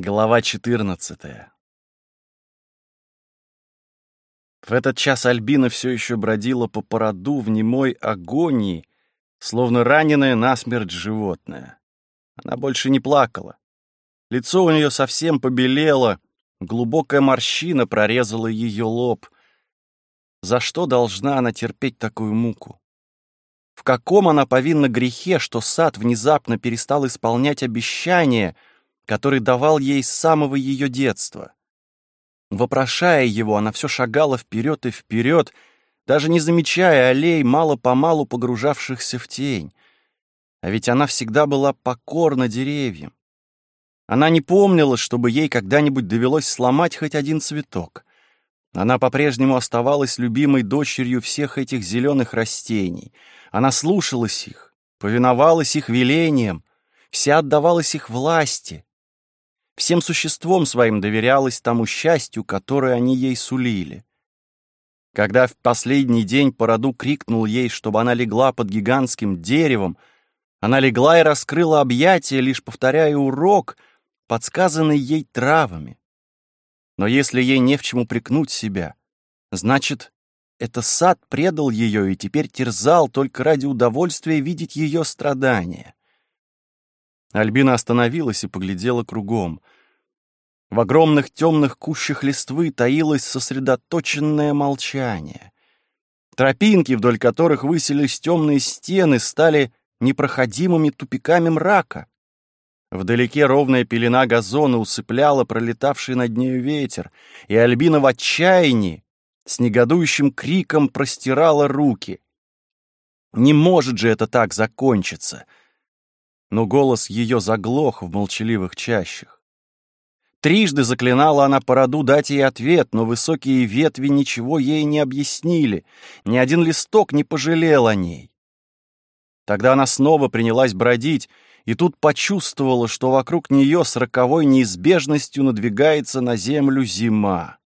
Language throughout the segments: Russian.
Глава 14 В этот час Альбина все еще бродила по породу в немой агонии, словно раненое насмерть животное. Она больше не плакала. Лицо у нее совсем побелело, глубокая морщина прорезала ее лоб. За что должна она терпеть такую муку? В каком она повинна грехе, что сад внезапно перестал исполнять обещания — который давал ей с самого ее детства. Вопрошая его, она все шагала вперед и вперед, даже не замечая аллей, мало-помалу погружавшихся в тень. А ведь она всегда была покорна деревьям. Она не помнила, чтобы ей когда-нибудь довелось сломать хоть один цветок. Она по-прежнему оставалась любимой дочерью всех этих зеленых растений. Она слушалась их, повиновалась их велениям, вся отдавалась их власти всем существом своим доверялась тому счастью, которое они ей сулили. Когда в последний день по роду крикнул ей, чтобы она легла под гигантским деревом, она легла и раскрыла объятия, лишь повторяя урок, подсказанный ей травами. Но если ей не в чем упрекнуть себя, значит, это сад предал ее и теперь терзал только ради удовольствия видеть ее страдания. Альбина остановилась и поглядела кругом. В огромных темных кущах листвы таилось сосредоточенное молчание. Тропинки, вдоль которых высились темные стены, стали непроходимыми тупиками мрака. Вдалеке ровная пелена газона усыпляла пролетавший над нею ветер, и Альбина в отчаянии с негодующим криком простирала руки. Не может же это так закончиться! Но голос ее заглох в молчаливых чащах. Трижды заклинала она по роду дать ей ответ, но высокие ветви ничего ей не объяснили, ни один листок не пожалел о ней. Тогда она снова принялась бродить, и тут почувствовала, что вокруг нее с роковой неизбежностью надвигается на землю зима.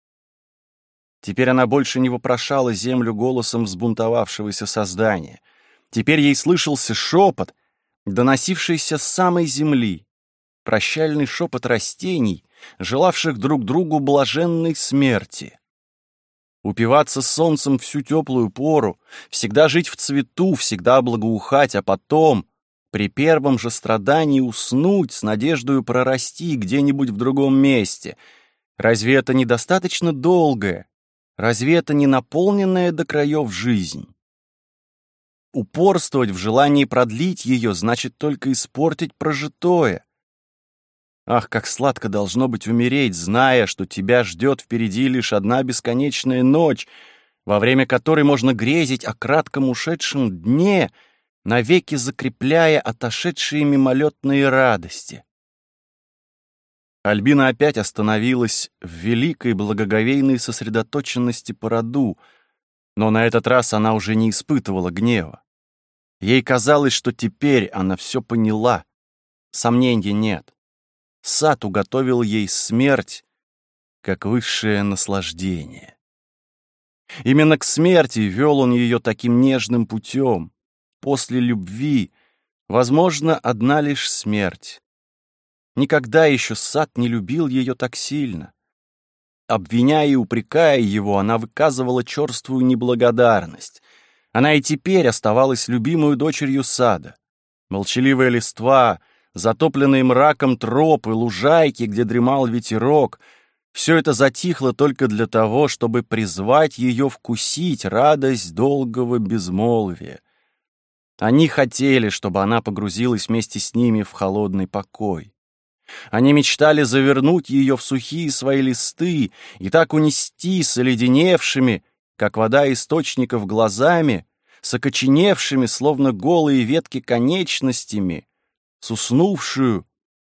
Теперь она больше не вопрошала землю голосом взбунтовавшегося создания. Теперь ей слышался шепот, доносившийся с самой земли, прощальный шепот растений, желавших друг другу блаженной смерти. Упиваться солнцем всю теплую пору, всегда жить в цвету, всегда благоухать, а потом, при первом же страдании, уснуть с надеждой прорасти где-нибудь в другом месте. Разве это недостаточно долгое? Разве это не наполненная до краев жизнь? Упорствовать в желании продлить ее значит только испортить прожитое. Ах, как сладко должно быть умереть, зная, что тебя ждет впереди лишь одна бесконечная ночь, во время которой можно грезить о кратком ушедшем дне, навеки закрепляя отошедшие мимолетные радости. Альбина опять остановилась в великой благоговейной сосредоточенности по роду, но на этот раз она уже не испытывала гнева. Ей казалось, что теперь она все поняла. Сомнений нет. Сад уготовил ей смерть, как высшее наслаждение. Именно к смерти вел он ее таким нежным путем. После любви, возможно, одна лишь смерть. Никогда еще сад не любил ее так сильно. Обвиняя и упрекая его, она выказывала черствую неблагодарность. Она и теперь оставалась любимой дочерью сада. Молчаливая листва, затопленные мраком тропы, лужайки, где дремал ветерок — все это затихло только для того, чтобы призвать ее вкусить радость долгого безмолвия. Они хотели, чтобы она погрузилась вместе с ними в холодный покой. Они мечтали завернуть ее в сухие свои листы и так унести с оледеневшими, как вода источников глазами, с окоченевшими, словно голые ветки конечностями, с уснувшую,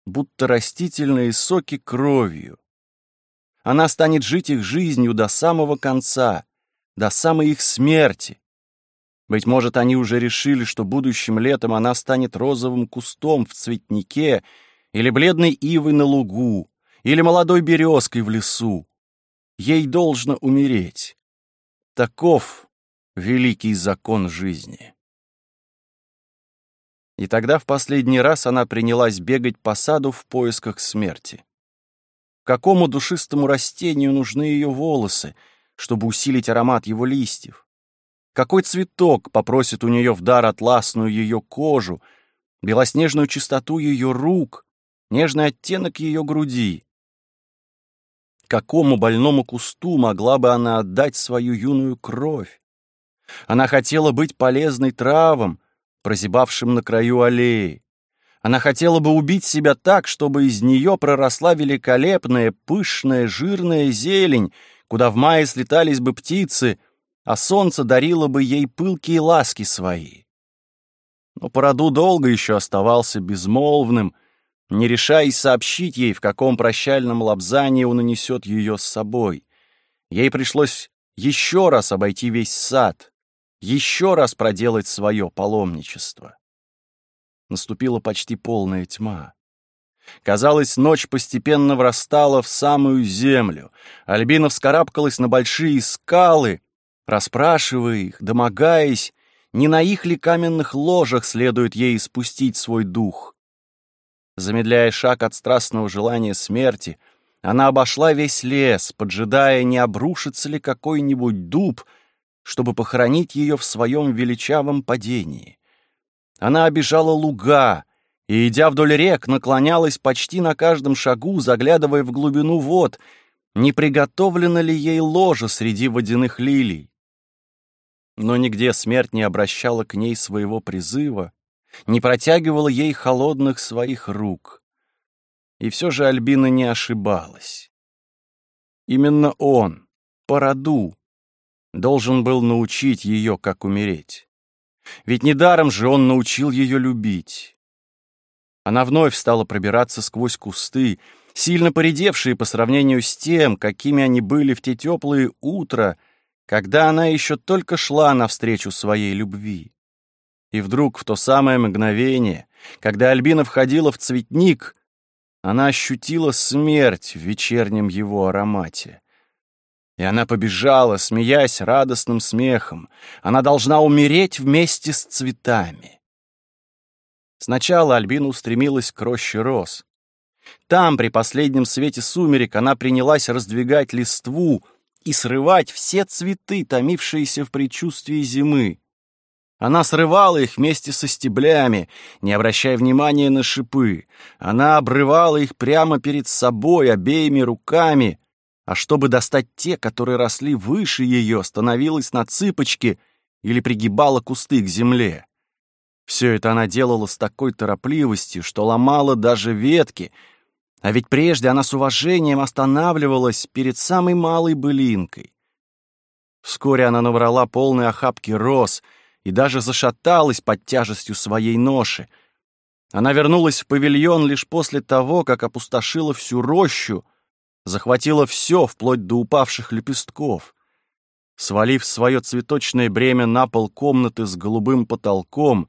будто растительные соки кровью. Она станет жить их жизнью до самого конца, до самой их смерти. Быть может, они уже решили, что будущим летом она станет розовым кустом в цветнике или бледной ивой на лугу, или молодой березкой в лесу. Ей должно умереть. Таков великий закон жизни. И тогда в последний раз она принялась бегать по саду в поисках смерти. Какому душистому растению нужны ее волосы, чтобы усилить аромат его листьев? Какой цветок попросит у нее в дар атласную ее кожу, белоснежную чистоту ее рук, нежный оттенок ее груди? Какому больному кусту могла бы она отдать свою юную кровь? Она хотела быть полезной травам, прозябавшим на краю аллеи. Она хотела бы убить себя так, чтобы из нее проросла великолепная, пышная, жирная зелень, куда в мае слетались бы птицы, а солнце дарило бы ей пылкие ласки свои. Но Породу долго еще оставался безмолвным, не решаясь сообщить ей, в каком прощальном лапзании он унесет ее с собой. Ей пришлось еще раз обойти весь сад, еще раз проделать свое паломничество. Наступила почти полная тьма. Казалось, ночь постепенно врастала в самую землю. Альбина вскарабкалась на большие скалы, расспрашивая их, домогаясь, не на их ли каменных ложах следует ей спустить свой дух. Замедляя шаг от страстного желания смерти, она обошла весь лес, поджидая, не обрушится ли какой-нибудь дуб, чтобы похоронить ее в своем величавом падении. Она обижала луга и, идя вдоль рек, наклонялась почти на каждом шагу, заглядывая в глубину вод, не приготовлено ли ей ложе среди водяных лилий. Но нигде смерть не обращала к ней своего призыва, не протягивала ей холодных своих рук. И все же Альбина не ошибалась. Именно он, по роду, должен был научить ее, как умереть. Ведь недаром же он научил ее любить. Она вновь стала пробираться сквозь кусты, сильно поредевшие по сравнению с тем, какими они были в те теплые утра, когда она еще только шла навстречу своей любви. И вдруг в то самое мгновение, когда Альбина входила в цветник, она ощутила смерть в вечернем его аромате. И она побежала, смеясь радостным смехом. Она должна умереть вместе с цветами. Сначала Альбина устремилась к роще роз. Там, при последнем свете сумерек, она принялась раздвигать листву и срывать все цветы, томившиеся в предчувствии зимы. Она срывала их вместе со стеблями, не обращая внимания на шипы. Она обрывала их прямо перед собой обеими руками, а чтобы достать те, которые росли выше ее, становилась на цыпочки или пригибала кусты к земле. Все это она делала с такой торопливостью, что ломала даже ветки, а ведь прежде она с уважением останавливалась перед самой малой былинкой. Вскоре она набрала полные охапки роз и даже зашаталась под тяжестью своей ноши. Она вернулась в павильон лишь после того, как опустошила всю рощу, захватила все, вплоть до упавших лепестков. Свалив свое цветочное бремя на пол комнаты с голубым потолком,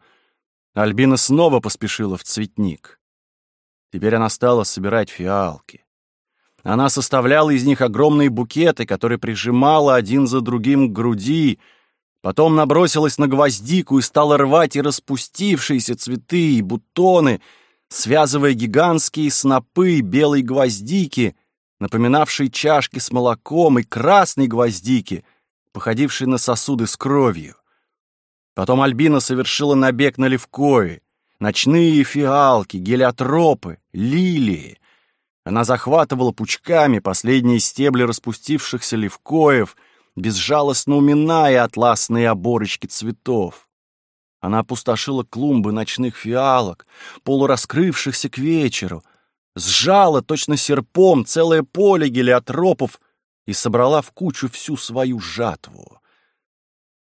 Альбина снова поспешила в цветник. Теперь она стала собирать фиалки. Она составляла из них огромные букеты, которые прижимала один за другим к груди, потом набросилась на гвоздику и стала рвать и распустившиеся цветы и бутоны, связывая гигантские снопы белой гвоздики — напоминавший чашки с молоком, и красной гвоздики, походившей на сосуды с кровью. Потом Альбина совершила набег на левкои, ночные фиалки, гелиотропы, лилии. Она захватывала пучками последние стебли распустившихся левкоев, безжалостно уминая атласные оборочки цветов. Она опустошила клумбы ночных фиалок, полураскрывшихся к вечеру, сжала точно серпом целое поле гелиотропов и собрала в кучу всю свою жатву.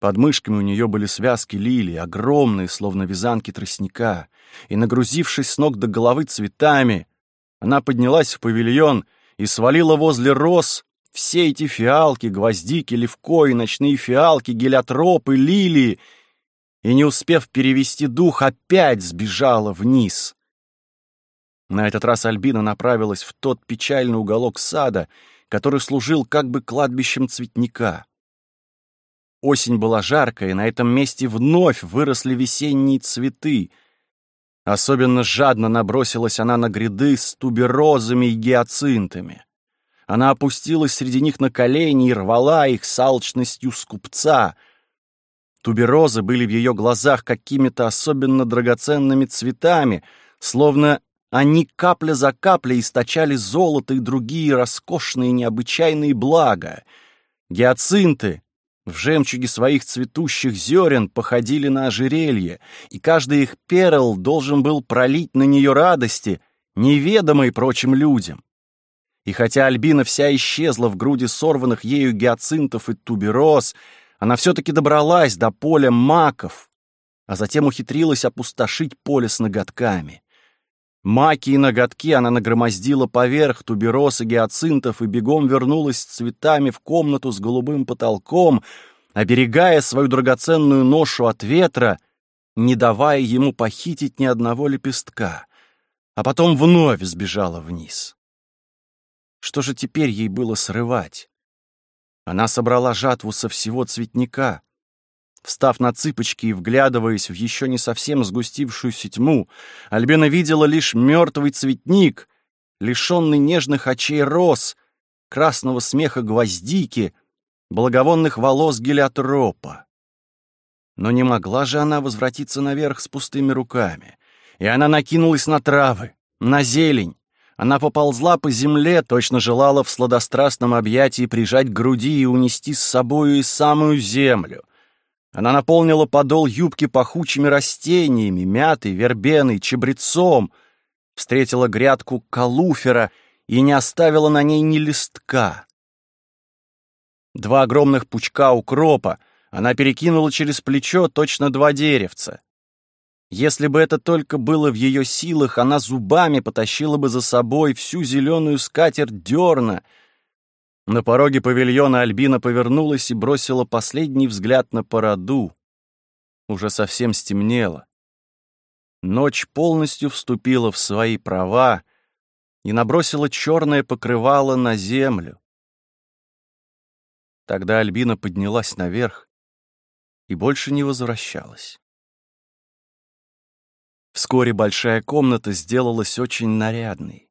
Под мышками у нее были связки лилий, огромные, словно вязанки тростника, и, нагрузившись с ног до головы цветами, она поднялась в павильон и свалила возле роз все эти фиалки, гвоздики, левкои, ночные фиалки, гелиотропы, лилии, и, не успев перевести дух, опять сбежала вниз. На этот раз Альбина направилась в тот печальный уголок сада, который служил как бы кладбищем цветника. Осень была жаркая, и на этом месте вновь выросли весенние цветы. Особенно жадно набросилась она на гряды с туберозами и гиацинтами. Она опустилась среди них на колени и рвала их с алчностью скупца. Туберозы были в ее глазах какими-то особенно драгоценными цветами, словно они капля за каплей источали золото и другие роскошные необычайные блага. Гиацинты в жемчуге своих цветущих зерен походили на ожерелье, и каждый их перл должен был пролить на нее радости, неведомой прочим людям. И хотя Альбина вся исчезла в груди сорванных ею гиацинтов и тубероз, она все-таки добралась до поля маков, а затем ухитрилась опустошить поле с ноготками. Маки и ноготки она нагромоздила поверх тубероз и гиацинтов и бегом вернулась с цветами в комнату с голубым потолком, оберегая свою драгоценную ношу от ветра, не давая ему похитить ни одного лепестка, а потом вновь сбежала вниз. Что же теперь ей было срывать? Она собрала жатву со всего цветника, Встав на цыпочки и вглядываясь в еще не совсем сгустившуюся тьму, Альбина видела лишь мертвый цветник, лишенный нежных очей роз, красного смеха гвоздики, благовонных волос гелиотропа. Но не могла же она возвратиться наверх с пустыми руками. И она накинулась на травы, на зелень. Она поползла по земле, точно желала в сладострастном объятии прижать к груди и унести с собою и самую землю. Она наполнила подол юбки пахучими растениями, мятой, вербеной, чебрецом, встретила грядку калуфера и не оставила на ней ни листка. Два огромных пучка укропа она перекинула через плечо точно два деревца. Если бы это только было в ее силах, она зубами потащила бы за собой всю зеленую скатерть дерна — на пороге павильона Альбина повернулась и бросила последний взгляд на породу. Уже совсем стемнело. Ночь полностью вступила в свои права и набросила черное покрывало на землю. Тогда Альбина поднялась наверх и больше не возвращалась. Вскоре большая комната сделалась очень нарядной.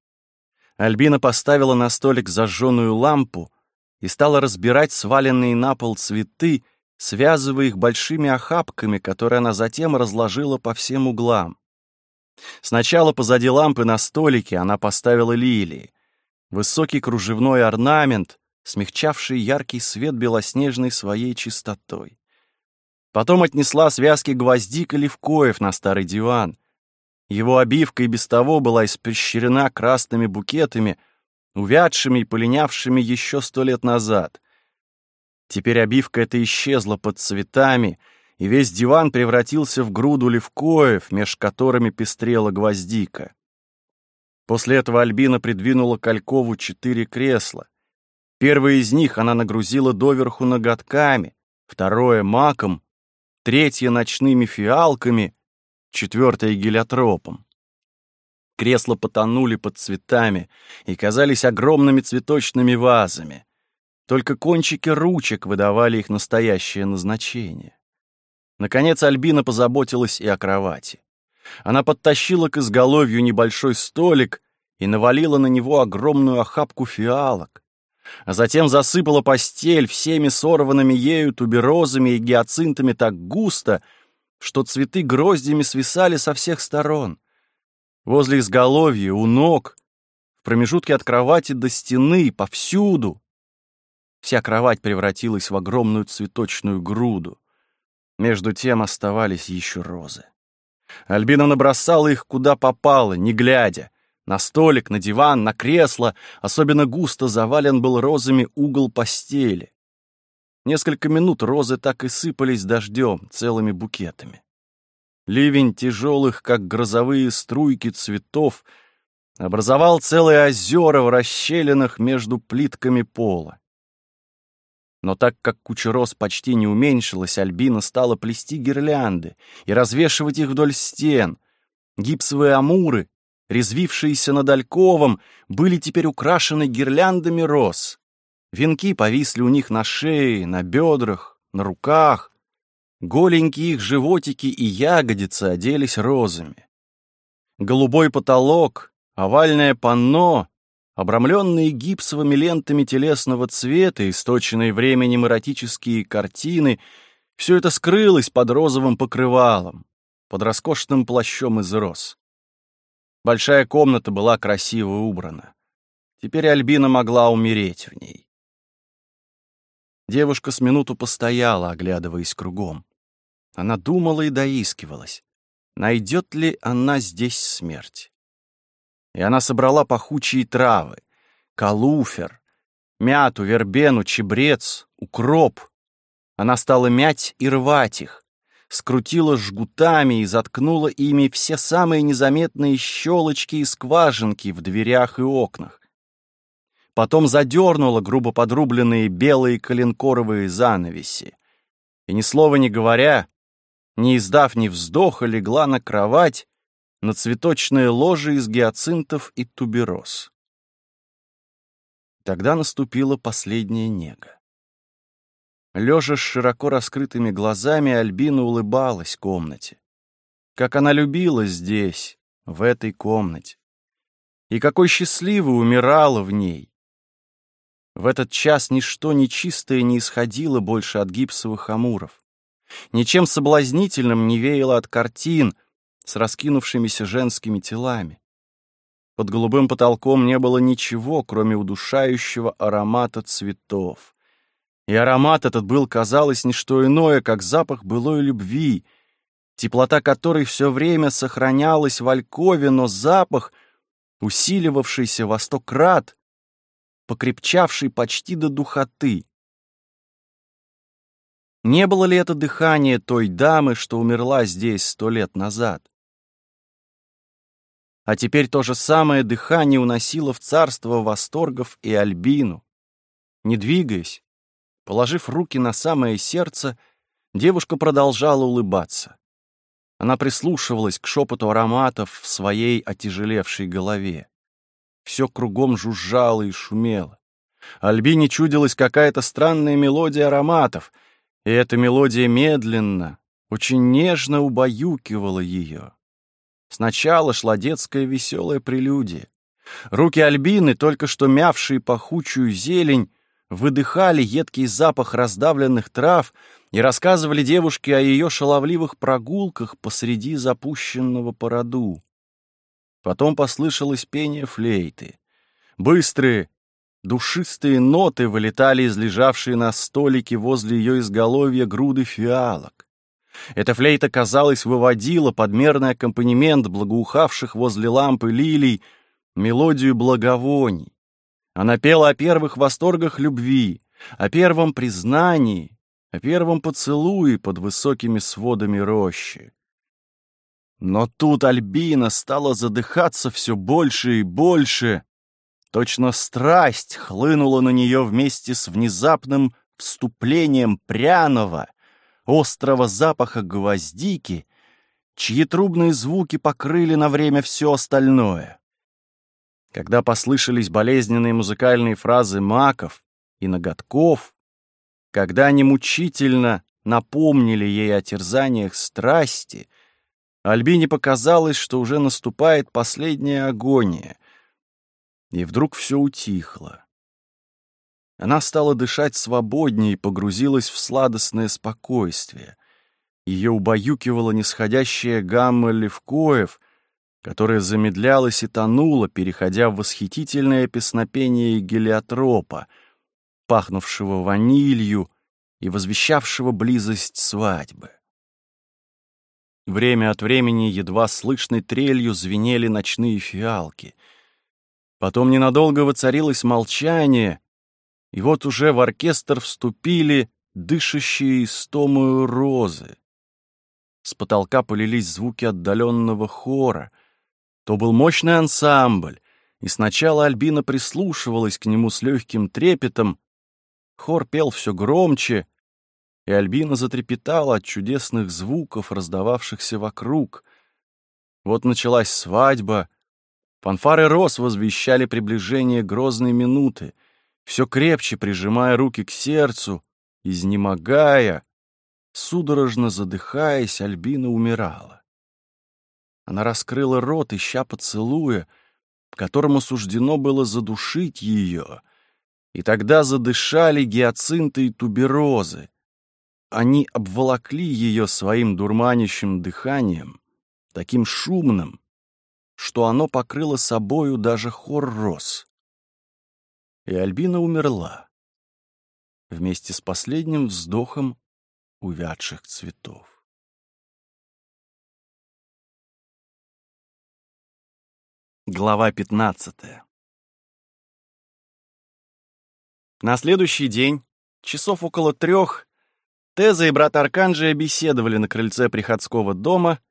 Альбина поставила на столик зажженную лампу и стала разбирать сваленные на пол цветы, связывая их большими охапками, которые она затем разложила по всем углам. Сначала позади лампы на столике она поставила лилии. Высокий кружевной орнамент, смягчавший яркий свет белоснежной своей чистотой. Потом отнесла связки гвоздик и левкоев на старый диван — его обивка и без того была испещрена красными букетами, увядшими и полинявшими еще сто лет назад. Теперь обивка эта исчезла под цветами, и весь диван превратился в груду левкоев, меж которыми пестрела гвоздика. После этого Альбина придвинула Калькову четыре кресла. Первое из них она нагрузила доверху ноготками, второе — маком, третье — ночными фиалками, четвертое — гелиотропом. Кресла потонули под цветами и казались огромными цветочными вазами. Только кончики ручек выдавали их настоящее назначение. Наконец Альбина позаботилась и о кровати. Она подтащила к изголовью небольшой столик и навалила на него огромную охапку фиалок, а затем засыпала постель всеми сорванными ею туберозами и гиацинтами так густо, что цветы гроздями свисали со всех сторон. Возле изголовья, у ног, в промежутке от кровати до стены, повсюду. Вся кровать превратилась в огромную цветочную груду. Между тем оставались еще розы. Альбина набросала их куда попало, не глядя. На столик, на диван, на кресло. Особенно густо завален был розами угол постели. Несколько минут розы так и сыпались дождем, целыми букетами. Ливень тяжелых, как грозовые струйки цветов, образовал целые озера в расщелинах между плитками пола. Но так как куча роз почти не уменьшилась, Альбина стала плести гирлянды и развешивать их вдоль стен. Гипсовые амуры, резвившиеся над Альковом, были теперь украшены гирляндами роз. Венки повисли у них на шее, на бедрах, на руках. Голенькие их животики и ягодицы оделись розами. Голубой потолок, овальное панно, обрамленные гипсовыми лентами телесного цвета, источенные временем эротические картины, все это скрылось под розовым покрывалом, под роскошным плащом из роз. Большая комната была красиво убрана. Теперь Альбина могла умереть в ней. Девушка с минуту постояла, оглядываясь кругом. Она думала и доискивалась, найдет ли она здесь смерть. И она собрала пахучие травы, калуфер, мяту, вербену, чебрец, укроп. Она стала мять и рвать их, скрутила жгутами и заткнула ими все самые незаметные щелочки и скважинки в дверях и окнах. Потом задернула грубо подрубленные белые коленкоровые занавеси. И ни слова не говоря, не издав ни вздоха, легла на кровать на цветочное ложе из гиацинтов и тубероз. Тогда наступила последняя нега. Лежа с широко раскрытыми глазами, Альбина улыбалась комнате. Как она любила здесь, в этой комнате. И какой счастливой умирала в ней. В этот час ничто нечистое не исходило больше от гипсовых амуров. Ничем соблазнительным не веяло от картин с раскинувшимися женскими телами. Под голубым потолком не было ничего, кроме удушающего аромата цветов. И аромат этот был, казалось, не что иное, как запах былой любви, теплота которой все время сохранялась в алькове, но запах, усиливавшийся во сто крат, покрепчавший почти до духоты. Не было ли это дыхание той дамы, что умерла здесь сто лет назад? А теперь то же самое дыхание уносило в царство восторгов и Альбину. Не двигаясь, Положив руки на самое сердце, девушка продолжала улыбаться. Она прислушивалась к шепоту ароматов в своей отяжелевшей голове. Все кругом жужжало и шумело. Альбине чудилась какая-то странная мелодия ароматов, и эта мелодия медленно, очень нежно убаюкивала ее. Сначала шла детская веселая прелюдия. Руки Альбины, только что мявшие пахучую зелень, выдыхали едкий запах раздавленных трав и рассказывали девушке о ее шаловливых прогулках посреди запущенного породу. Потом послышалось пение флейты. Быстрые, душистые ноты вылетали из лежавшей на столике возле ее изголовья груды фиалок. Эта флейта, казалось, выводила подмерный аккомпанемент благоухавших возле лампы лилий мелодию благовоний. Она пела о первых восторгах любви, о первом признании, о первом поцелуе под высокими сводами рощи. Но тут Альбина стала задыхаться все больше и больше. Точно страсть хлынула на нее вместе с внезапным вступлением пряного, острого запаха гвоздики, чьи трубные звуки покрыли на время все остальное. Когда послышались болезненные музыкальные фразы маков и ноготков, когда они мучительно напомнили ей о терзаниях страсти, Альбине показалось, что уже наступает последняя агония, и вдруг все утихло. Она стала дышать свободнее и погрузилась в сладостное спокойствие. Ее убаюкивала нисходящая гамма левкоев — которая замедлялась и тонула, переходя в восхитительное песнопение гелиотропа, пахнувшего ванилью и возвещавшего близость свадьбы. Время от времени едва слышной трелью звенели ночные фиалки. Потом ненадолго воцарилось молчание, и вот уже в оркестр вступили дышащие истомую розы. С потолка полились звуки отдаленного хора — то был мощный ансамбль, и сначала Альбина прислушивалась к нему с легким трепетом. Хор пел все громче, и Альбина затрепетала от чудесных звуков, раздававшихся вокруг. Вот началась свадьба. Фанфары роз возвещали приближение грозной минуты, все крепче прижимая руки к сердцу, изнемогая, судорожно задыхаясь, Альбина умирала. Она раскрыла рот, ища поцелуя, которому суждено было задушить ее, и тогда задышали гиацинты и туберозы. Они обволокли ее своим дурманящим дыханием, таким шумным, что оно покрыло собою даже хор роз. И Альбина умерла вместе с последним вздохом увядших цветов. Глава 15 На следующий день, часов около трех, Теза и брат Арканджия беседовали на крыльце приходского дома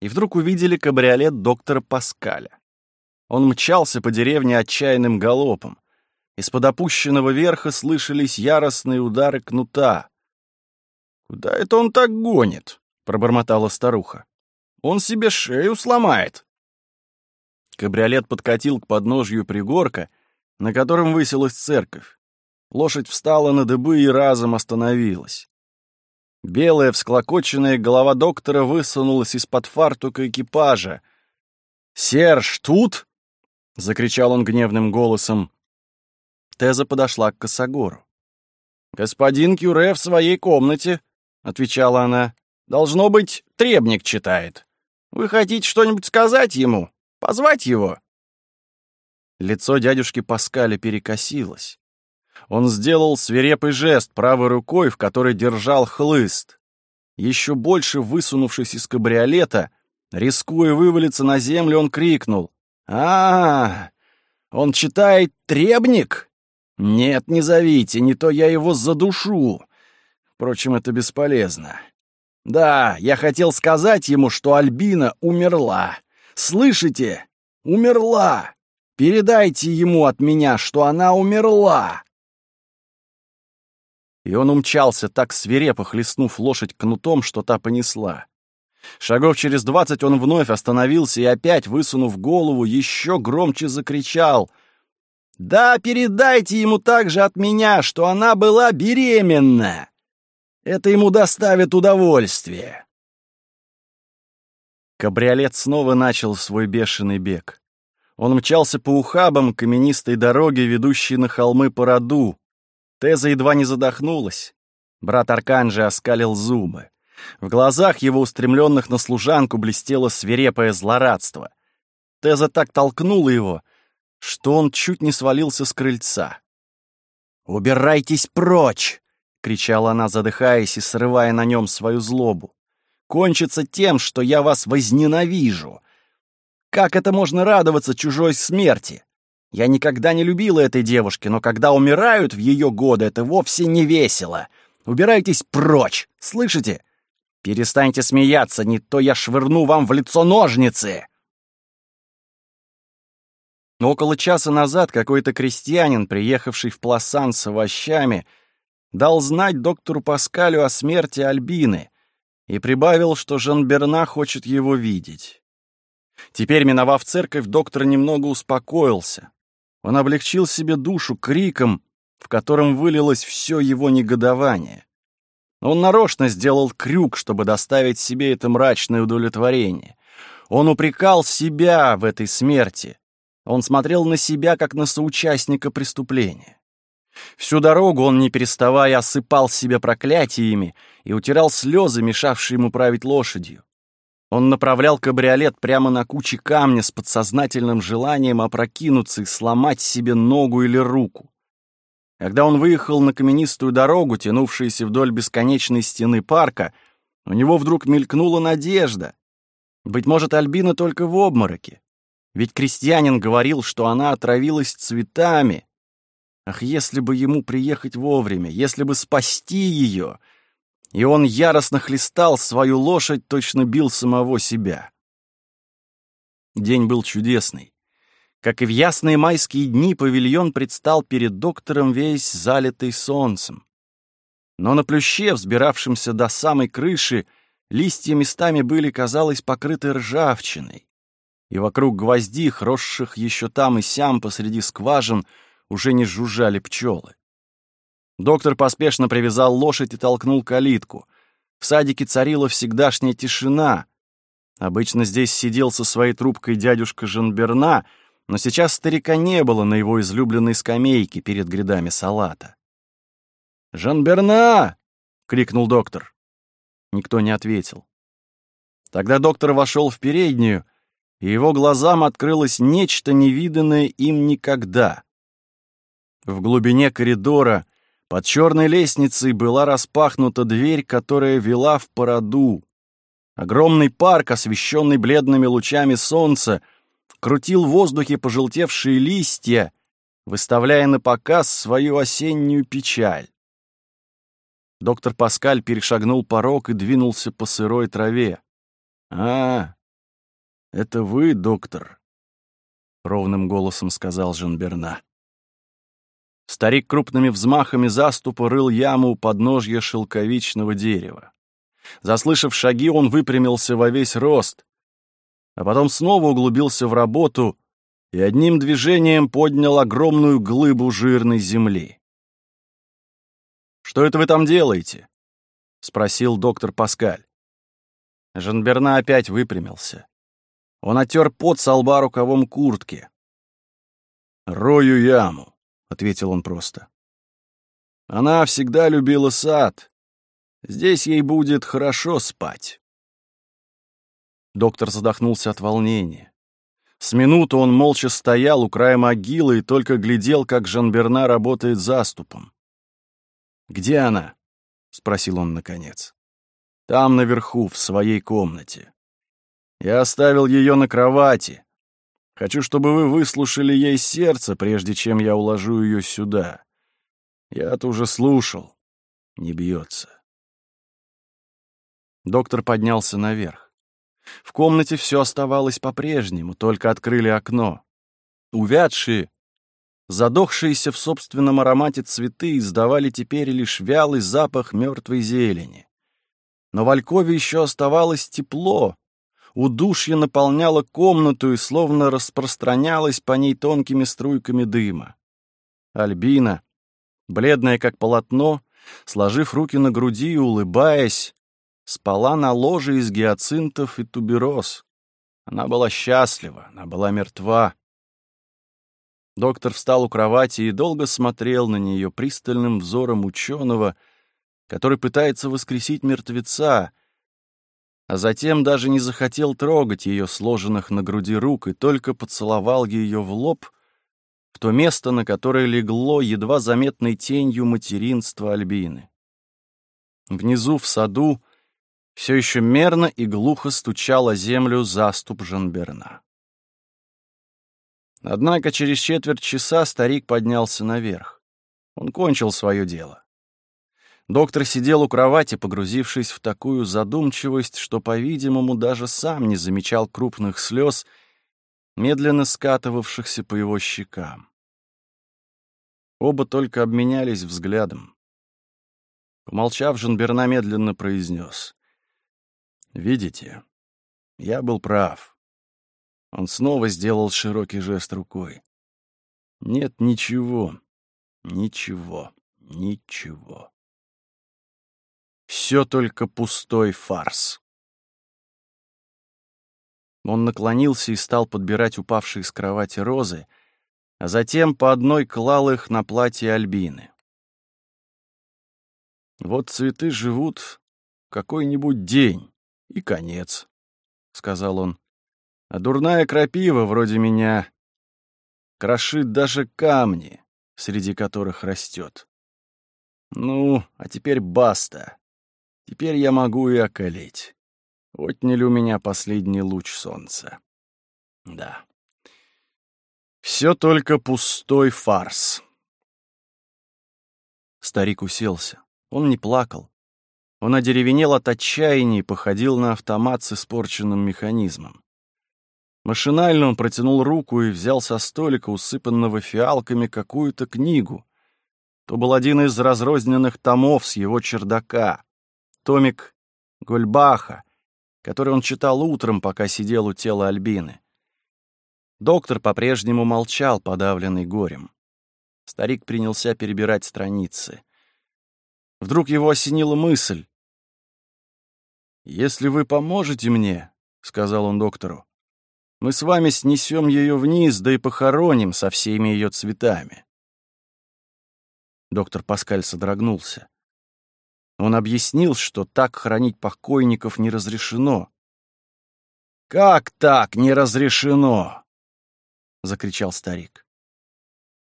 и вдруг увидели кабриолет доктора Паскаля. Он мчался по деревне отчаянным галопом. Из-под опущенного верха слышались яростные удары кнута. «Куда это он так гонит?» — пробормотала старуха. «Он себе шею сломает». Кабриолет подкатил к подножью пригорка, на котором высилась церковь. Лошадь встала на дыбы и разом остановилась. Белая всклокоченная голова доктора высунулась из-под фартука экипажа. «Серж, тут?» — закричал он гневным голосом. Теза подошла к Косогору. «Господин Кюре в своей комнате», — отвечала она. «Должно быть, требник читает. Вы хотите что-нибудь сказать ему? Позвать его?» Лицо дядюшки Паскаля перекосилось. Он сделал свирепый жест правой рукой, в которой держал хлыст. Еще больше высунувшись из кабриолета, рискуя вывалиться на землю, он крикнул. а, Он читает «Требник»? Нет, не зовите, не то я его задушу. Впрочем, это бесполезно. Да, я хотел сказать ему, что Альбина умерла. Слышите? Умерла! Передайте ему от меня, что она умерла!» И он умчался, так свирепо хлестнув лошадь кнутом, что та понесла. Шагов через двадцать он вновь остановился и опять, высунув голову, еще громче закричал. «Да, передайте ему также от меня, что она была беременна! Это ему доставит удовольствие!» Кабриолет снова начал свой бешеный бег. Он мчался по ухабам каменистой дороги, ведущей на холмы по роду, Теза едва не задохнулась. Брат Арканджи оскалил зубы. В глазах его, устремленных на служанку, блестело свирепое злорадство. Теза так толкнула его, что он чуть не свалился с крыльца. «Убирайтесь прочь!» — кричала она, задыхаясь и срывая на нем свою злобу. «Кончится тем, что я вас возненавижу. Как это можно радоваться чужой смерти? Я никогда не любила этой девушки, но когда умирают в ее годы, это вовсе не весело. Убирайтесь прочь, слышите? Перестаньте смеяться, не то я швырну вам в лицо ножницы!» Но около часа назад какой-то крестьянин, приехавший в Пласан с овощами, дал знать доктору Паскалю о смерти Альбины и прибавил, что Жан-Берна хочет его видеть. Теперь, миновав церковь, доктор немного успокоился. Он облегчил себе душу криком, в котором вылилось все его негодование. Он нарочно сделал крюк, чтобы доставить себе это мрачное удовлетворение. Он упрекал себя в этой смерти. Он смотрел на себя, как на соучастника преступления. Всю дорогу он, не переставая, осыпал себя проклятиями и утирал слезы, мешавшие ему править лошадью. Он направлял кабриолет прямо на куче камня с подсознательным желанием опрокинуться и сломать себе ногу или руку. Когда он выехал на каменистую дорогу, тянувшуюся вдоль бесконечной стены парка, у него вдруг мелькнула надежда. Быть может, Альбина только в обмороке. Ведь крестьянин говорил, что она отравилась цветами. Ах, если бы ему приехать вовремя, если бы спасти ее — и он яростно хлестал свою лошадь, точно бил самого себя. День был чудесный. Как и в ясные майские дни, павильон предстал перед доктором весь залитый солнцем. Но на плюще, взбиравшемся до самой крыши, листья местами были, казалось, покрыты ржавчиной. И вокруг гвоздих, росших еще там и сям посреди скважин, уже не жужжали пчелы. Доктор поспешно привязал лошадь и толкнул калитку. В садике царила всегдашняя тишина. Обычно здесь сидел со своей трубкой дядюшка Жанберна, Но сейчас старика не было на его излюбленной скамейке перед грядами салата. «Жан-Берна!» — крикнул доктор. Никто не ответил. Тогда доктор вошел в переднюю, и его глазам открылось нечто невиданное им никогда. В глубине коридора под черной лестницей была распахнута дверь, которая вела в породу. Огромный парк, освещенный бледными лучами солнца, крутил в воздухе пожелтевшие листья, выставляя на показ свою осеннюю печаль. Доктор Паскаль перешагнул порог и двинулся по сырой траве. «А, это вы, доктор?» — ровным голосом сказал Жан-Берна. Старик крупными взмахами заступа рыл яму у подножья шелковичного дерева. Заслышав шаги, он выпрямился во весь рост, а потом снова углубился в работу и одним движением поднял огромную глыбу жирной земли. «Что это вы там делаете?» — спросил доктор Паскаль. Жанберна опять выпрямился. Он отер пот со лба рукавом куртки. «Рою яму», — ответил он просто. «Она всегда любила сад. Здесь ей будет хорошо спать». Доктор задохнулся от волнения. С минуту он молча стоял у края могилы и только глядел, как Жанберна работает заступом. «Где она?» — спросил он наконец. «Там наверху, в своей комнате. Я оставил ее на кровати. Хочу, чтобы вы выслушали ей сердце, прежде чем я уложу ее сюда. Я-то уже слушал. Не бьется». Доктор поднялся наверх. В комнате все оставалось по-прежнему, только открыли окно. Увядшие, Задохшиеся в собственном аромате цветы издавали теперь лишь вялый запах мертвой зелени. Но в Алькове еще оставалось тепло. Удушье наполняло комнату и словно распространялось по ней тонкими струйками дыма. Альбина, бледная как полотно, сложив руки на груди и улыбаясь, спала на ложе из гиацинтов и тубероз. Она была счастлива, она была мертва. Доктор встал у кровати и долго смотрел на нее пристальным взором ученого, который пытается воскресить мертвеца, а затем даже не захотел трогать ее сложенных на груди рук и только поцеловал ее в лоб, в то место, на которое легло едва заметной тенью материнства Альбины. Внизу, в саду, все еще мерно и глухо стучала землю заступ Жанберна. Однако через четверть часа старик поднялся наверх. Он кончил свое дело. Доктор сидел у кровати, погрузившись в такую задумчивость, что, по-видимому, даже сам не замечал крупных слез, медленно скатывавшихся по его щекам. Оба только обменялись взглядом. Помолчав, Жанберна медленно произнес. «Видите, я был прав. Он снова сделал широкий жест рукой. Нет ничего, ничего, ничего. Все только пустой фарс. Он наклонился и стал подбирать упавшие с кровати розы, а затем по одной клал их на платье Альбины. «Вот цветы живут какой-нибудь день, и конец», — сказал он. А дурная крапива, вроде меня, крошит даже камни, среди которых растет. Ну, а теперь баста. Теперь я могу и околеть. Отняли у меня последний луч солнца. Да. Все только пустой фарс. Старик уселся. Он не плакал. Он одеревенел от отчаяния и походил на автомат с испорченным механизмом. Машинально он протянул руку и взял со столика, усыпанного фиалками, какую-то книгу. То был один из разрозненных томов с его чердака. Томик Гольбаха, который он читал утром, пока сидел у тела Альбины. Доктор по-прежнему молчал, подавленный горем. Старик принялся перебирать страницы. Вдруг его осенила мысль. «Если вы поможете мне, — сказал он доктору, Мы с вами снесем ее вниз, да и похороним со всеми ее цветами. Доктор Паскаль содрогнулся. Он объяснил, что так хранить покойников не разрешено. «Как так не разрешено?» — закричал старик.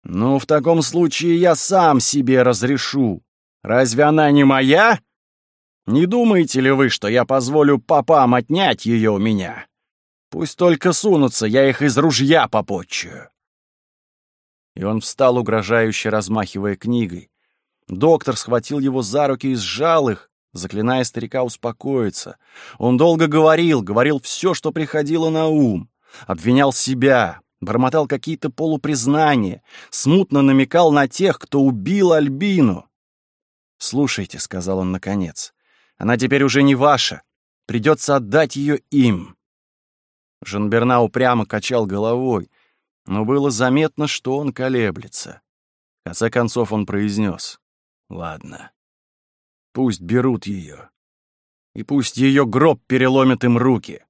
«Ну, в таком случае я сам себе разрешу. Разве она не моя? Не думаете ли вы, что я позволю попам отнять ее у меня? Пусть только сунутся, я их из ружья попотчую». И он встал, угрожающе размахивая книгой. Доктор схватил его за руки и сжал их, заклиная старика успокоиться. Он долго говорил, говорил все, что приходило на ум. Обвинял себя, бормотал какие-то полупризнания, смутно намекал на тех, кто убил Альбину. «Слушайте», — сказал он наконец, — «она теперь уже не ваша. Придется отдать ее им». Жанберна упрямо качал головой, но было заметно, что он колеблется. В конце концов он произнес. Ладно. Пусть берут ее. И пусть ее гроб переломит им руки.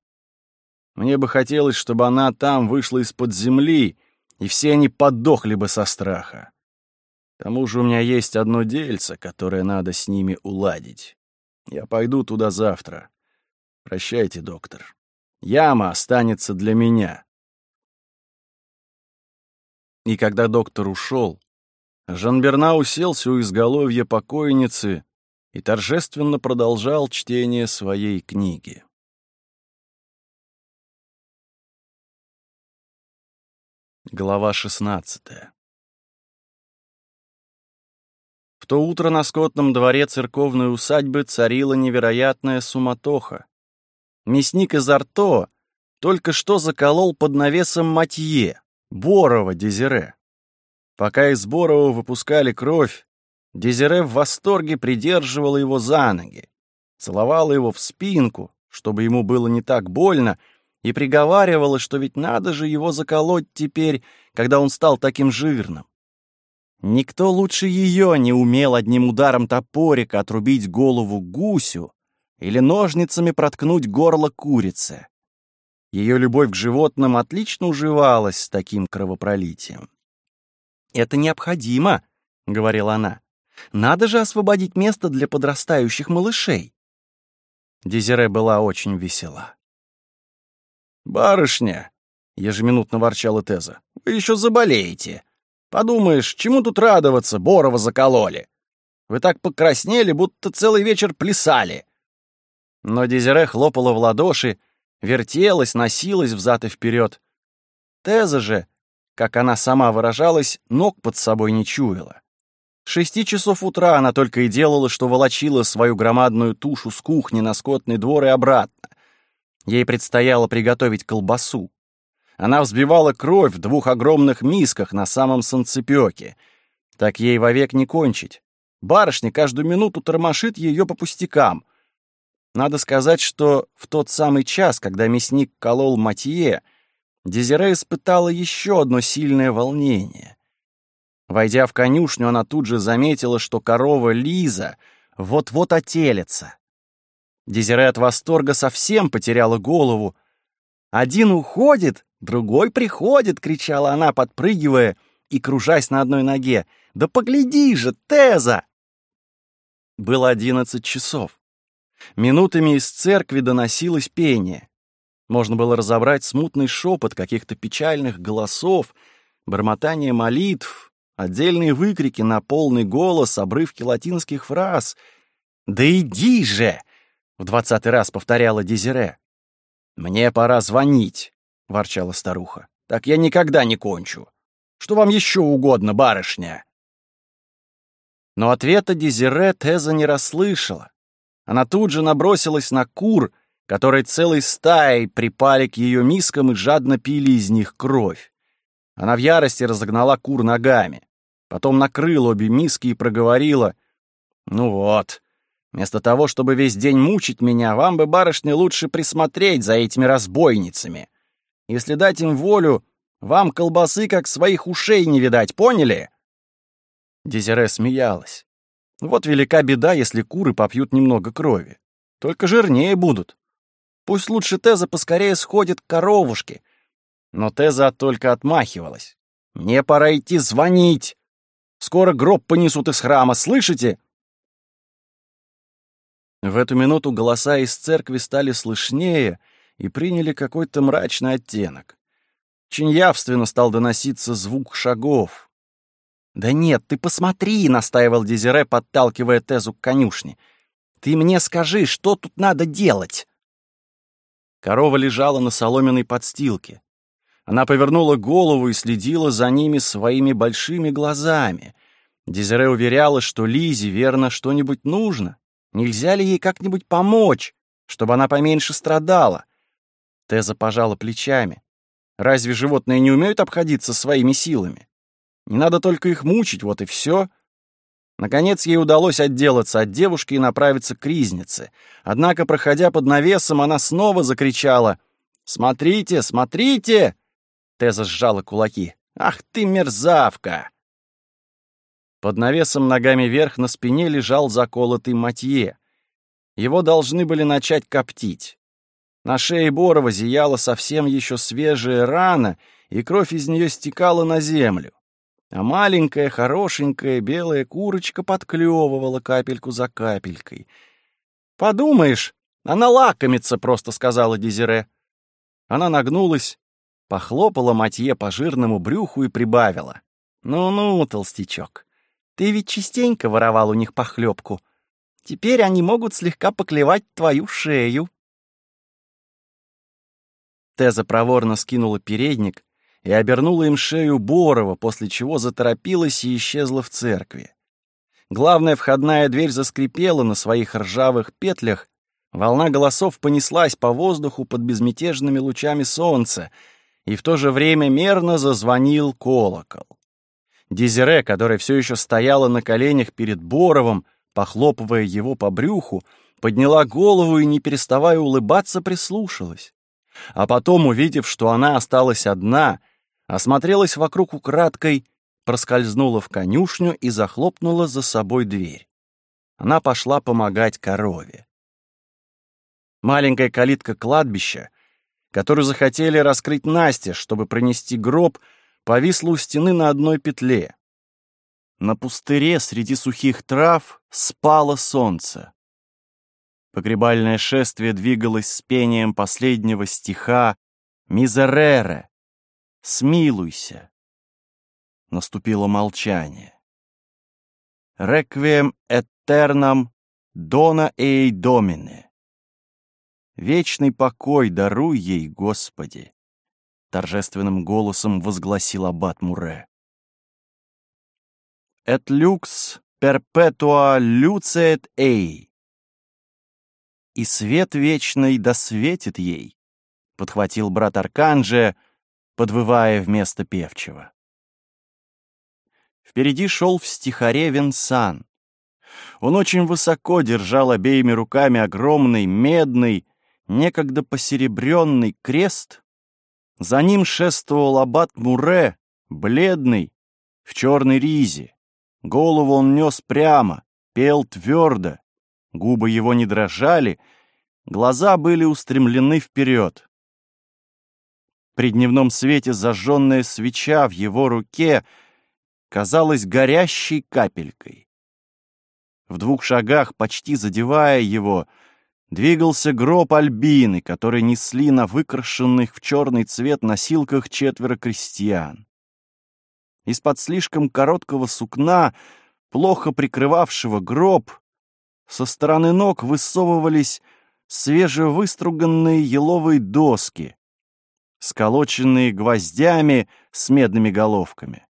Мне бы хотелось, чтобы она там вышла из-под земли, и все они подохли бы со страха. К тому же у меня есть одно дельце, которое надо с ними уладить. Я пойду туда завтра. Прощайте, доктор. Яма останется для меня. И когда доктор ушел, Жанберна уселся у изголовья покойницы и торжественно продолжал чтение своей книги. Глава 16 В то утро на скотном дворе церковной усадьбы царила невероятная суматоха. Мясник из Арто только что заколол под навесом Матье, Борова Дезире. Пока из Борова выпускали кровь, Дезире в восторге придерживала его за ноги, целовала его в спинку, чтобы ему было не так больно, и приговаривала, что ведь надо же его заколоть теперь, когда он стал таким жирным. Никто лучше ее не умел одним ударом топорика отрубить голову гусю или ножницами проткнуть горло курицы. Ее любовь к животным отлично уживалась с таким кровопролитием. «Это необходимо», — говорила она. «Надо же освободить место для подрастающих малышей». Дезире была очень весела. «Барышня!» — ежеминутно ворчала Теза. «Вы еще заболеете. Подумаешь, чему тут радоваться, Борова закололи? Вы так покраснели, будто целый вечер плясали». Но Дезире хлопала в ладоши, вертелась, носилась взад и вперед. Теза же, как она сама выражалась, ног под собой не чуяла. Шести часов утра она только и делала, что волочила свою громадную тушу с кухни на скотный двор и обратно. Ей предстояло приготовить колбасу. Она взбивала кровь в двух огромных мисках на самом санцепёке. Так ей вовек не кончить. Барышня каждую минуту тормошит ее по пустякам. Надо сказать, что в тот самый час, когда мясник колол Матье, Дезире испытала еще одно сильное волнение. Войдя в конюшню, она тут же заметила, что корова Лиза вот-вот отелится. Дезире от восторга совсем потеряла голову. «Один уходит, другой приходит!» — кричала она, подпрыгивая и кружась на одной ноге. «Да погляди же, Теза!» Было одиннадцать часов. Минутами из церкви доносилось пение. Можно было разобрать смутный шепот каких-то печальных голосов, бормотание молитв, отдельные выкрики на полный голос, обрывки латинских фраз. «Да иди же!» — в двадцатый раз повторяла Дезире. «Мне пора звонить», — ворчала старуха. «Так я никогда не кончу. Что вам еще угодно, барышня?» Но ответа Дезире Теза не расслышала. Она тут же набросилась на кур — которые целой стаей припали к ее мискам и жадно пили из них кровь. Она в ярости разогнала кур ногами, потом накрыла обе миски и проговорила, «Ну вот, вместо того, чтобы весь день мучить меня, вам бы, барышня, лучше присмотреть за этими разбойницами. Если дать им волю, вам колбасы как своих ушей не видать, поняли?» Дезире смеялась. «Вот велика беда, если куры попьют немного крови. Только жирнее будут. Пусть лучше Теза поскорее сходит к коровушке. Но Теза только отмахивалась. «Мне пора идти звонить! Скоро гроб понесут из храма, слышите?» В эту минуту голоса из церкви стали слышнее и приняли какой-то мрачный оттенок. Очень явственно стал доноситься звук шагов. «Да нет, ты посмотри!» — настаивал Дезире, подталкивая Тезу к конюшне. «Ты мне скажи, что тут надо делать?» Корова лежала на соломенной подстилке. Она повернула голову и следила за ними своими большими глазами. Дезире уверяла, что Лизе верно что-нибудь нужно. Нельзя ли ей как-нибудь помочь, чтобы она поменьше страдала? Теза пожала плечами. Разве животные не умеют обходиться своими силами? Не надо только их мучить, вот и все. Наконец ей удалось отделаться от девушки и направиться к ризнице. Однако, проходя под навесом, она снова закричала «Смотрите, смотрите!» Теза сжала кулаки. «Ах ты, мерзавка!» Под навесом ногами вверх на спине лежал заколотый матье. Его должны были начать коптить. На шее Борова зияла совсем еще свежая рана, и кровь из нее стекала на землю. А маленькая, хорошенькая белая курочка подклевывала капельку за капелькой. «Подумаешь, она лакомится», — просто сказала Дезире. Она нагнулась, похлопала Матье по жирному брюху и прибавила. «Ну-ну, толстячок, ты ведь частенько воровал у них похлебку. Теперь они могут слегка поклевать твою шею». Теза проворно скинула передник и обернула им шею Борова, после чего заторопилась и исчезла в церкви. Главная входная дверь заскрипела на своих ржавых петлях, волна голосов понеслась по воздуху под безмятежными лучами солнца, и в то же время мерно зазвонил колокол. Дезире, которая все еще стояла на коленях перед Боровым, похлопывая его по брюху, подняла голову и, не переставая улыбаться, прислушалась а потом, увидев, что она осталась одна, осмотрелась вокруг украдкой, проскользнула в конюшню и захлопнула за собой дверь. Она пошла помогать корове. Маленькая калитка кладбища, которую захотели раскрыть Насте, чтобы пронести гроб, повисла у стены на одной петле. На пустыре среди сухих трав спало солнце. Погребальное шествие двигалось с пением последнего стиха «Мизерере! Смилуйся!» Наступило молчание. «Реквием этернам дона эй домине!» «Вечный покой даруй ей, Господи!» Торжественным голосом возгласил аббат Муре. «Et lux perpetua lucet ei!» и свет вечный досветит ей», — подхватил брат Арканже, подвывая вместо певчего. Впереди шел в стихаре Венсан. Он очень высоко держал обеими руками огромный, медный, некогда посеребренный крест. За ним шествовал аббат Муре, бледный, в черной ризе. Голову он нес прямо, пел твердо, Губы его не дрожали, глаза были устремлены вперед. При дневном свете зажженная свеча в его руке казалась горящей капелькой. В двух шагах, почти задевая его, двигался гроб Альбины, который несли на выкрашенных в черный цвет носилках четверо крестьян. Из-под слишком короткого сукна, плохо прикрывавшего гроб, со стороны ног высовывались свежевыструганные еловые доски, сколоченные гвоздями с медными головками.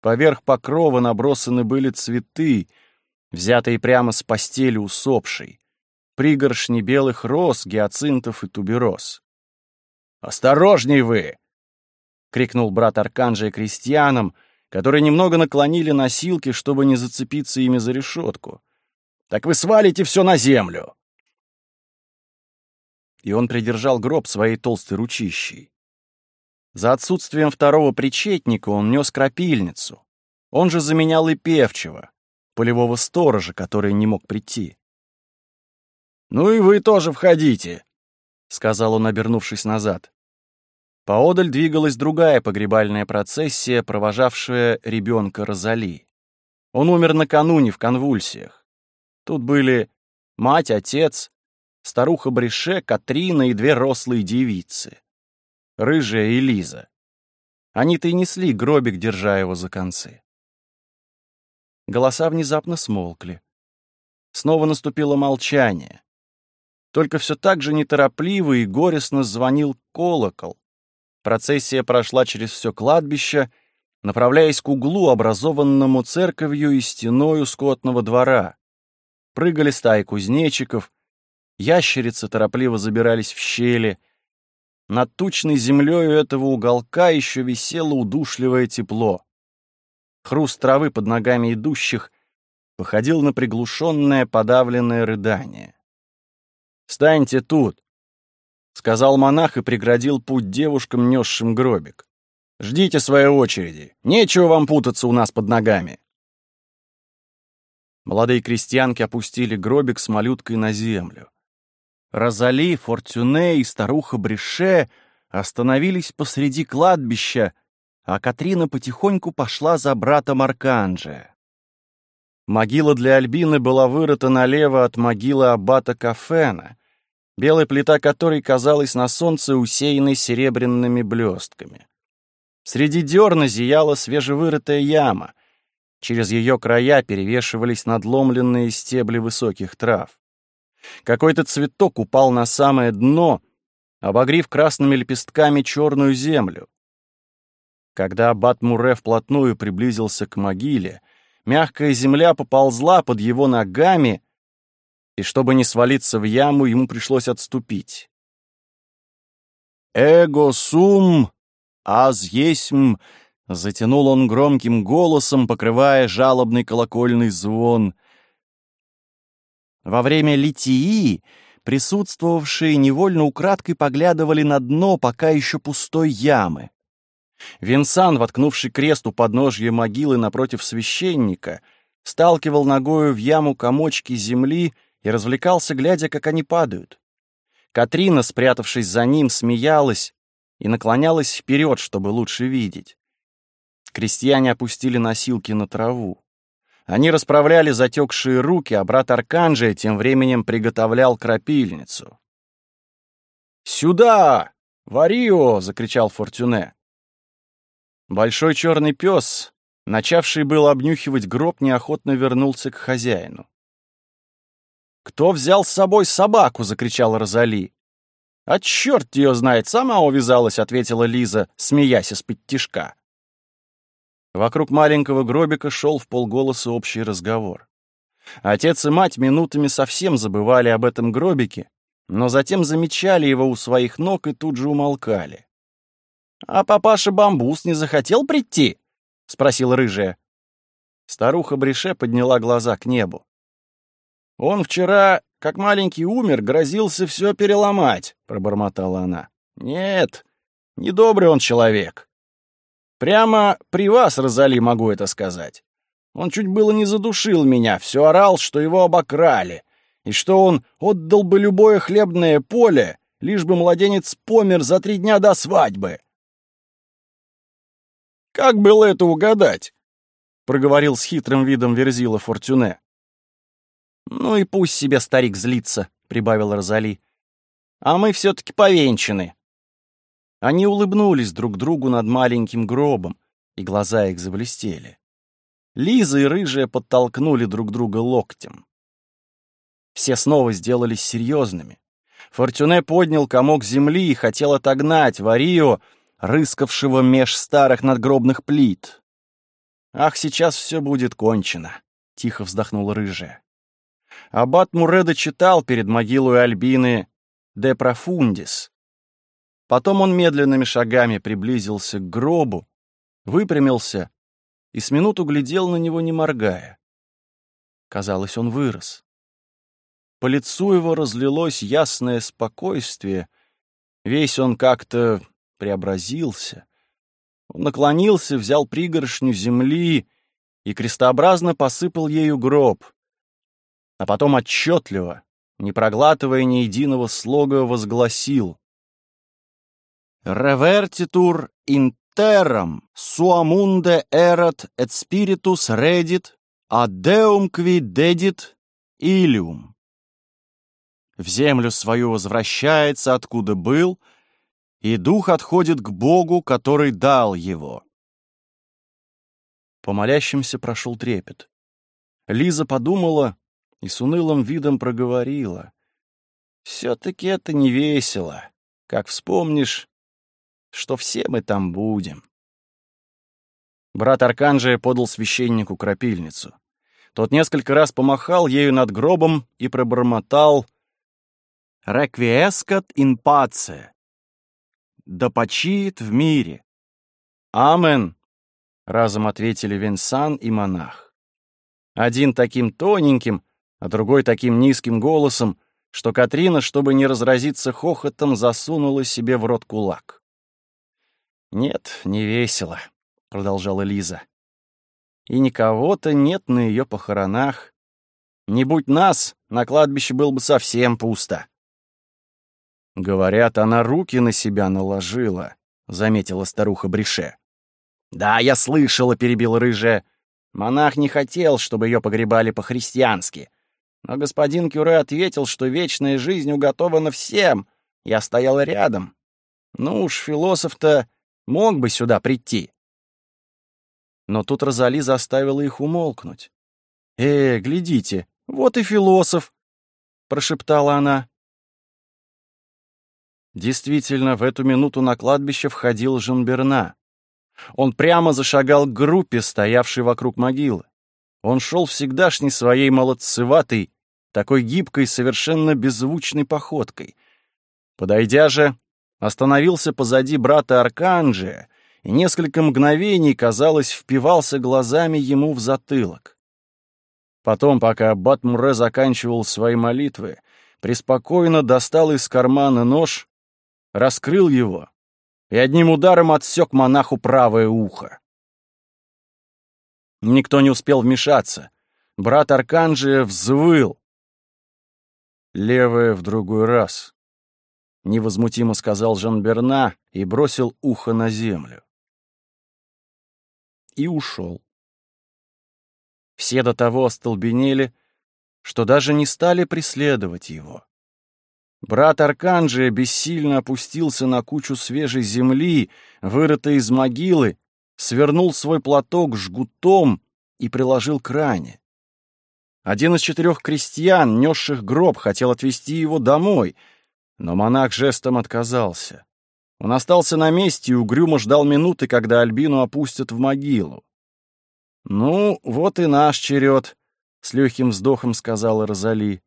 Поверх покрова набросаны были цветы, взятые прямо с постели усопшей, пригоршни белых роз, гиацинтов и тубероз. «Осторожней вы!» — крикнул брат Арканджия крестьянам, которые немного наклонили носилки, чтобы не зацепиться ими за решетку так вы свалите все на землю!» И он придержал гроб своей толстой ручищей. За отсутствием второго причетника он нес крапильницу. Он же заменял и певчего, полевого сторожа, который не мог прийти. «Ну и вы тоже входите», — сказал он, обернувшись назад. Поодаль двигалась другая погребальная процессия, провожавшая ребенка Розали. Он умер накануне в конвульсиях. Тут были мать, отец, старуха Брише, Катрина и две рослые девицы. Рыжая и Лиза. Они-то и несли гробик, держа его за концы. Голоса внезапно смолкли. Снова наступило молчание. Только все так же неторопливо и горестно звонил колокол. Процессия прошла через все кладбище, направляясь к углу, образованному церковью и стеною скотного двора. Прыгали стаи кузнечиков, ящерицы торопливо забирались в щели. Над тучной землею этого уголка еще висело удушливое тепло. Хруст травы под ногами идущих походил на приглушенное подавленное рыдание. «Станьте тут!» — сказал монах и преградил путь девушкам, несшим гробик. «Ждите своей очереди. Нечего вам путаться у нас под ногами». Молодые крестьянки опустили гробик с малюткой на землю. Розали, Фортюне и старуха Брише остановились посреди кладбища, а Катрина потихоньку пошла за братом Арканджия. Могила для Альбины была вырыта налево от могилы аббата Кафена, белая плита которой казалась на солнце усеянной серебряными блестками. Среди дерна зияла свежевырытая яма. Через ее края перевешивались надломленные стебли высоких трав. Какой-то цветок упал на самое дно, обогрив красными лепестками черную землю. Когда аббат Муре вплотную приблизился к могиле, мягкая земля поползла под его ногами, и чтобы не свалиться в яму, ему пришлось отступить. «Эго сум, аз есмь», — затянул он громким голосом, покрывая жалобный колокольный звон. Во время литии присутствовавшие невольно украдкой поглядывали на дно пока еще пустой ямы. Винсан, воткнувший крест у подножья могилы напротив священника, сталкивал ногою в яму комочки земли и развлекался, глядя, как они падают. Катрина, спрятавшись за ним, смеялась и наклонялась вперед, чтобы лучше видеть. Крестьяне опустили носилки на траву. Они расправляли затекшие руки, а брат Арканджия тем временем приготовлял крапильницу. «Сюда! Варио!» — закричал Фортюне. Большой черный пес, начавший был обнюхивать гроб, неохотно вернулся к хозяину. «Кто взял с собой собаку?» — закричала Розали. «А черт ее знает, сама увязалась», — ответила Лиза, смеясь из-под тишка. Вокруг маленького гробика шел в полголоса общий разговор. Отец и мать минутами совсем забывали об этом гробике, но затем замечали его у своих ног и тут же умолкали. «А папаша Бамбус не захотел прийти?» — спросила рыжая. Старуха Брише подняла глаза к небу. «Он вчера, как маленький умер, грозился все переломать», — пробормотала она. «Нет, недобрый он человек. Прямо при вас, Розали, могу это сказать. Он чуть было не задушил меня, все орал, что его обокрали, и что он отдал бы любое хлебное поле, лишь бы младенец помер за три дня до свадьбы. «Как было это угадать?» — проговорил с хитрым видом Верзила Фортюне. «Ну и пусть себе старик злится», — прибавил Розали. «А мы все-таки повенчаны». Они улыбнулись друг другу над маленьким гробом, и глаза их заблестели. Лиза и Рыжая подтолкнули друг друга локтем. Все снова сделались серьезными. Фортюне поднял комок земли и хотел отогнать Варио, рыскавшего меж старых надгробных плит. «Ах, сейчас все будет кончено», — тихо вздохнула Рыжая. Аббат Муреда читал перед могилой Альбины «De Profundis». Потом он медленными шагами приблизился к гробу, выпрямился и с минуту глядел на него, не моргая. Казалось, он вырос. По лицу его разлилось ясное спокойствие, весь он как-то преобразился. Он наклонился, взял пригоршню земли и крестообразно посыпал ею гроб — а потом отчетливо, не проглатывая ни единого слога, возгласил. Revertitur in terram suamunde erat et spiritus redit ad deum qui dedit ilium. В землю свою возвращается, откуда был, и дух отходит к Богу, который дал его. По молящимся прошел трепет. Лиза подумала и с унылым видом проговорила. «Все-таки это не весело, как вспомнишь, что все мы там будем». Брат Арканджия подал священнику крапильницу. Тот несколько раз помахал ею над гробом и пробормотал «Реквиескат ин паце» — «Да почиет в мире». «Амен», — разом ответили Венсан и монах. Один таким тоненьким, а другой таким низким голосом, что Катрина, чтобы не разразиться хохотом, засунула себе в рот кулак. «Нет, не весело», — продолжала Лиза и никого-то нет на ее похоронах. Не будь нас, на кладбище было бы совсем пусто. Говорят, она руки на себя наложила, заметила старуха Брише. Да, я слышала, перебил рыжая. Монах не хотел, чтобы ее погребали по-христиански. Но господин Кюре ответил, что вечная жизнь уготована всем. Я стоял рядом. Ну уж, философ-то мог бы сюда прийти. Но тут Розали заставила их умолкнуть. «Э, глядите, вот и философ!» — прошептала она. Действительно, в эту минуту на кладбище входил Жан-Берна. Он прямо зашагал к группе, стоявшей вокруг могилы. Он шел всегдашней своей молодцеватой, такой гибкой, совершенно беззвучной походкой. Подойдя же, остановился позади брата Арканджия и несколько мгновений, казалось, впивался глазами ему в затылок. Потом, пока Аббат Муре заканчивал свои молитвы, преспокойно достал из кармана нож, раскрыл его и одним ударом отсек монаху правое ухо. Никто не успел вмешаться. Брат Арканджия взвыл. «Левое в другой раз», — невозмутимо сказал Жан-Берна и бросил ухо на землю и ушел. Все до того остолбенели, что даже не стали преследовать его. Брат Арканджия бессильно опустился на кучу свежей земли, вырытой из могилы, свернул свой платок жгутом и приложил к ране. Один из четырех крестьян, несших гроб, хотел отвезти его домой, но монах жестом отказался. Он остался на месте и угрюмо ждал минуты, когда Альбину опустят в могилу. «Ну, вот и наш черед», — с легким вздохом сказала Розали.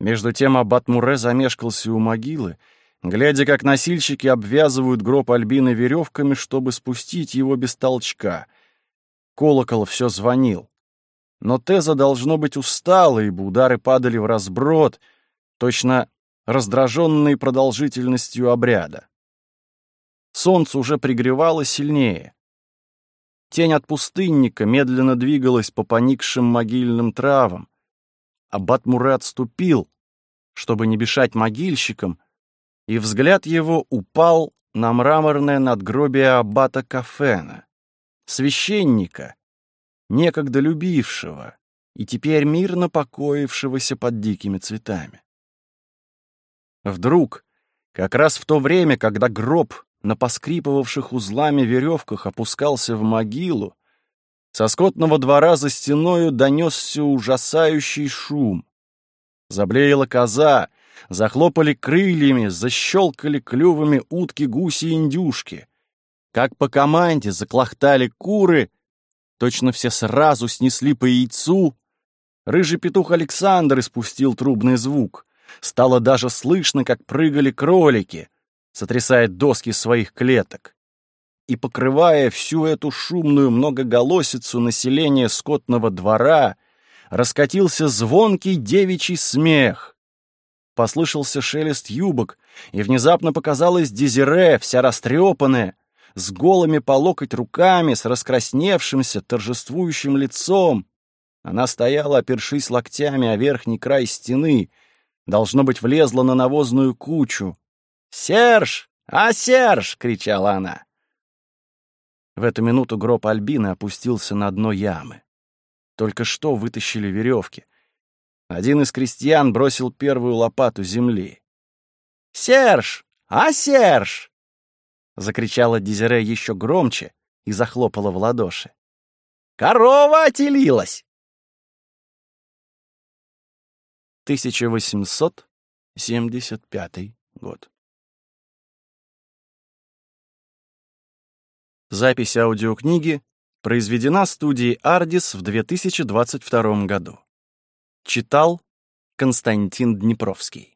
Между тем аббат Муре замешкался у могилы, глядя, как носильщики обвязывают гроб Альбины веревками, чтобы спустить его без толчка. Колокол все звонил. Но Теза должно быть устала, ибо удары падали в разброд, точно раздраженный продолжительностью обряда. Солнце уже пригревало сильнее. Тень от пустынника медленно двигалась по поникшим могильным травам. Аббат Муре отступил, чтобы не бешать могильщикам, и взгляд его упал на мраморное надгробие аббата Кафена, священника, некогда любившего и теперь мирно покоившегося под дикими цветами. Вдруг, как раз в то время, когда гроб на поскрипывавших узлами веревках опускался в могилу, со скотного двора за стеною донесся ужасающий шум. Заблеяла коза, захлопали крыльями, защелкали клювами утки, гуси и индюшки. Как по команде заклохтали куры, точно все сразу снесли по яйцу. Рыжий петух Александр испустил трубный звук. Стало даже слышно, как прыгали кролики, сотрясая доски своих клеток. И покрывая всю эту шумную многоголосицу населения скотного двора, раскатился звонкий девичий смех. Послышался шелест юбок, и внезапно показалась Дезире, вся растрепанная, с голыми по локоть руками, с раскрасневшимся, торжествующим лицом. Она стояла, опершись локтями о верхний край стены — Должно быть, влезла на навозную кучу. «Серж! А, Серж!» — кричала она. В эту минуту гроб Альбины опустился на дно ямы. Только что вытащили веревки. Один из крестьян бросил первую лопату земли. «Серж! А, Серж!» — закричала Дезире еще громче и захлопала в ладоши. «Корова отелилась!» 1875 год. Запись аудиокниги произведена студией «Ардис» в 2022 году. Читал Константин Днепровский.